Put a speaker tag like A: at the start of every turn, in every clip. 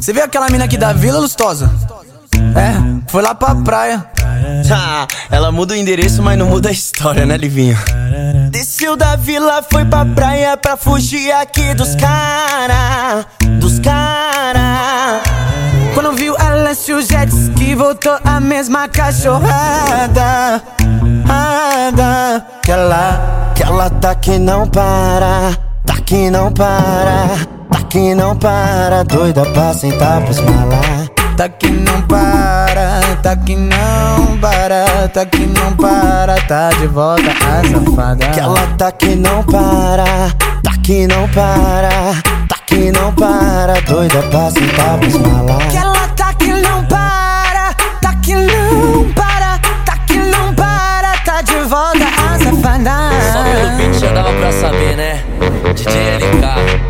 A: Você vê aquela mina aqui da Vila Lustosa? É, foi lá pra praia.
B: Ah, ela muda o endereço, mas não muda a história, né, Livinho? Desceu da vila, foi pra praia pra fugir aqui dos cara, dos cara.
A: Quando viu ela se o jet ski voltou a mesma cachorrada. Ada,
B: que ela, que ela tá que não para, tá que não para, tá que não para, doida pra sentar pros malar.
A: Tá que não para, tá que não para, tá que não para, tá de volta a safada.
B: Que ela tá que não para, tá que não para, tá que não para, doida pra sentar pros malar.
A: Que ela tá que não para, tá que não para, tá que não para, tá de volta a safada.
C: Só pelo beat já dava pra saber, né? DJ LK,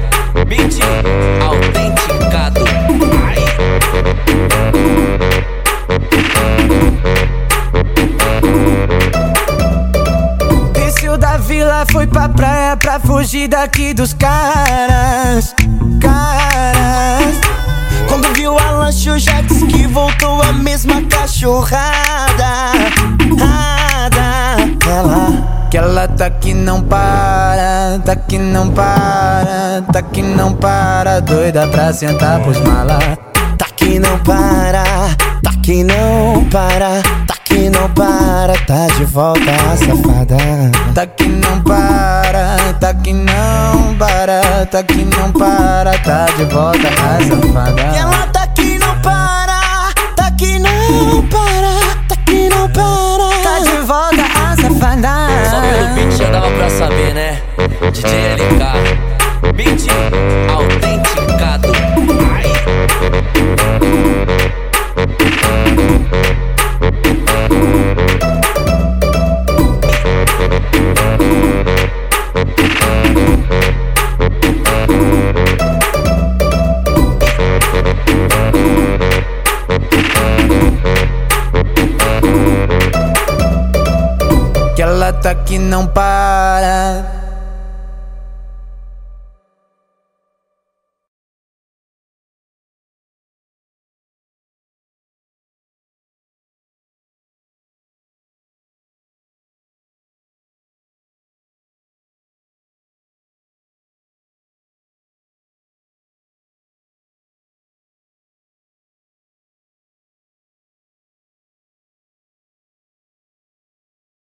A: Vila, foi pra praia pra fugir daqui dos caras. Caras.
B: Quando viu a lancha, o jet ski voltou a mesma cachorrada. Rada.
A: Ela, que ela tá que não para, tá que não para, tá que não para, doida pra sentar pros malas.
B: Tá que não para, tá que não para, que não para, tá de volta a safada.
A: Tá que não para, tá que não para, tá que não para, tá de volta a safada.
B: E ela tá que não para, tá que não para, tá que não para,
A: tá de volta a safada.
C: Só pelo beat já dava pra saber, né? DJ LK, beat autenticado.
A: Tá que não para.